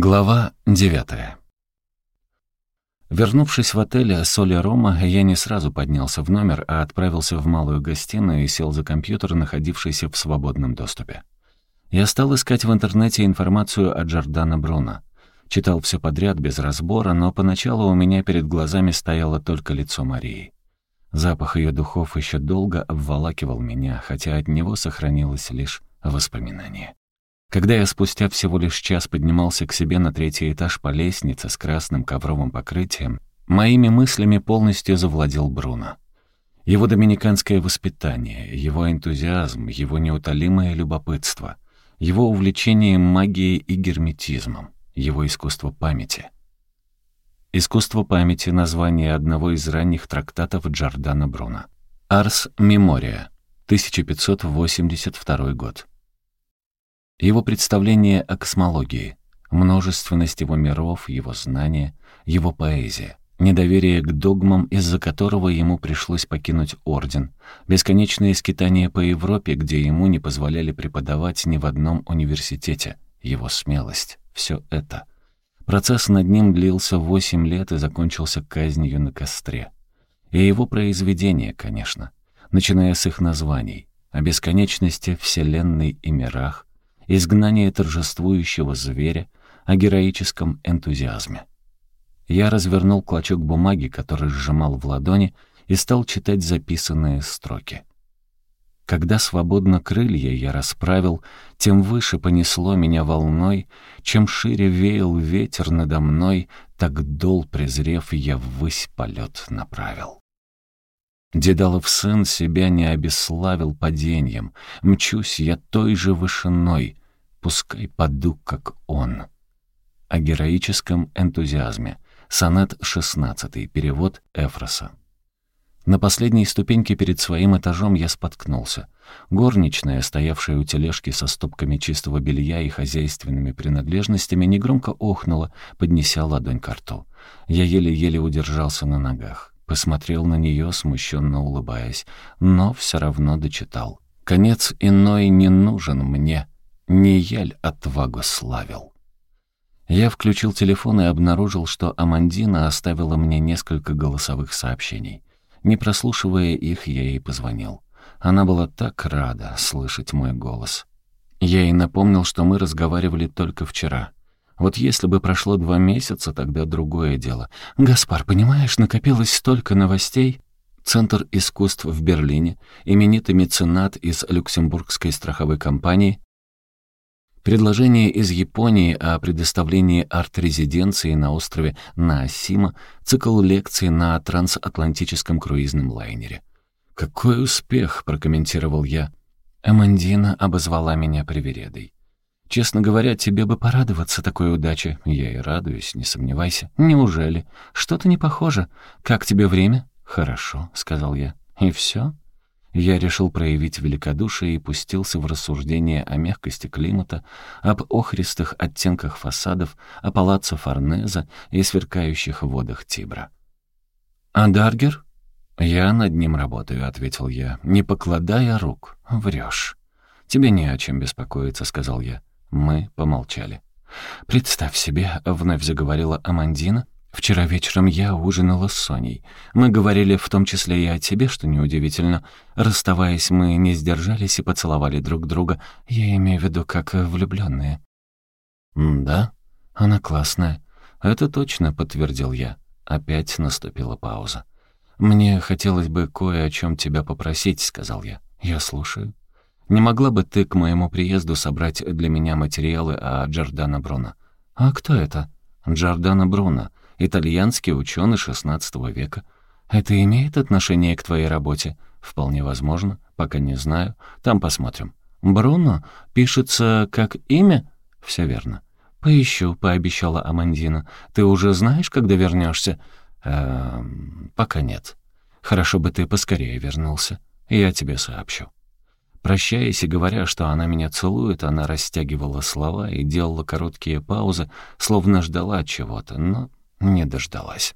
Глава девятая. Вернувшись в отель «Соли Рома», я не сразу поднялся в номер, а отправился в малую гостиную и сел за компьютер, находившийся в свободном доступе. Я стал искать в интернете информацию о Джордано Бруно. Читал все подряд без разбора, но поначалу у меня перед глазами стояло только лицо Марии. Запах ее духов еще долго обволакивал меня, хотя от него сохранилось лишь воспоминание. Когда я спустя всего лишь час поднимался к себе на третий этаж по лестнице с красным ковровым покрытием, моими мыслями полностью завладел Бруно. Его доминиканское воспитание, его энтузиазм, его неутолимое любопытство, его увлечение магией и герметизмом, его искусство памяти. Искусство памяти — название одного из ранних трактатов Джордана Бруно. «Арс Мемория», 1582 год. Его представление о космологии, множественность его миров, его знания, его поэзия, недоверие к догмам, из-за которого ему пришлось покинуть Орден, бесконечные скитания по Европе, где ему не позволяли преподавать ни в одном университете, его смелость — все это. Процесс над ним длился восемь лет и закончился казнью на костре. И его произведения, конечно, начиная с их названий, о бесконечности Вселенной и мирах, изгнание торжествующего зверя, о героическом энтузиазме. Я развернул клочок бумаги, который сжимал в ладони, и стал читать записанные строки. Когда свободно крылья я расправил, тем выше понесло меня волной, чем шире веял ветер надо мной, так дол презрев я ввысь полет направил. Дедалов сын себя не обеславил падением, мчусь я той же вышиной, пускай паду, как он. О героическом энтузиазме. Сонет 16, перевод Эфроса. На последней ступеньке перед своим этажом я споткнулся. Горничная, стоявшая у тележки со стопками чистого белья и хозяйственными принадлежностями, негромко охнула, поднеся ладонь к рту. Я еле-еле удержался на ногах. Посмотрел на нее, смущенно улыбаясь, но все равно дочитал. «Конец иной не нужен мне», не яль отвагу славил. Я включил телефон и обнаружил, что Амандина оставила мне несколько голосовых сообщений. Не прослушивая их, я ей позвонил. Она была так рада слышать мой голос. Я ей напомнил, что мы разговаривали только вчера. Вот если бы прошло два месяца, тогда другое дело. «Гаспар, понимаешь, накопилось столько новостей». Центр искусств в Берлине, именитый меценат из люксембургской страховой компании, Предложение из Японии о предоставлении арт-резиденции на острове Наосима, цикл лекций на трансатлантическом круизном лайнере. «Какой успех!» — прокомментировал я. Амандина обозвала меня привередой. «Честно говоря, тебе бы порадоваться такой удаче. Я и радуюсь, не сомневайся. Неужели? Что-то не похоже. Как тебе время?» «Хорошо», — сказал я. «И все?» Я решил проявить великодушие и пустился в рассуждения о мягкости климата, об охристых оттенках фасадов, о палаццо Форнеза и сверкающих водах Тибра. «А Даргер?» «Я над ним работаю», — ответил я, не покладая рук. «Врешь». «Тебе не о чем беспокоиться», — сказал я. Мы помолчали. «Представь себе», — вновь заговорила Амандина, — Вчера вечером я ужинала с Соней. Мы говорили в том числе и о тебе, что неудивительно. Расставаясь, мы не сдержались и поцеловали друг друга. Я имею в виду, как влюбленные. «Да, она классная». «Это точно», — подтвердил я. Опять наступила пауза. «Мне хотелось бы кое о чем тебя попросить», — сказал я. «Я слушаю». «Не могла бы ты к моему приезду собрать для меня материалы о Джордано Бруно?» «А кто это?» «Джордано Бруно итальянский ученый XVI века. Это имеет отношение к твоей работе? Вполне возможно, пока не знаю. Там посмотрим. Бруно пишется как имя? Все верно. Поищу, пообещала Амандина. Ты уже знаешь, когда вернешься? Эм, пока нет. Хорошо бы ты поскорее вернулся. Я тебе сообщу. Прощаясь и говоря, что она меня целует, она растягивала слова и делала короткие паузы, словно ждала чего-то, но не дождалась.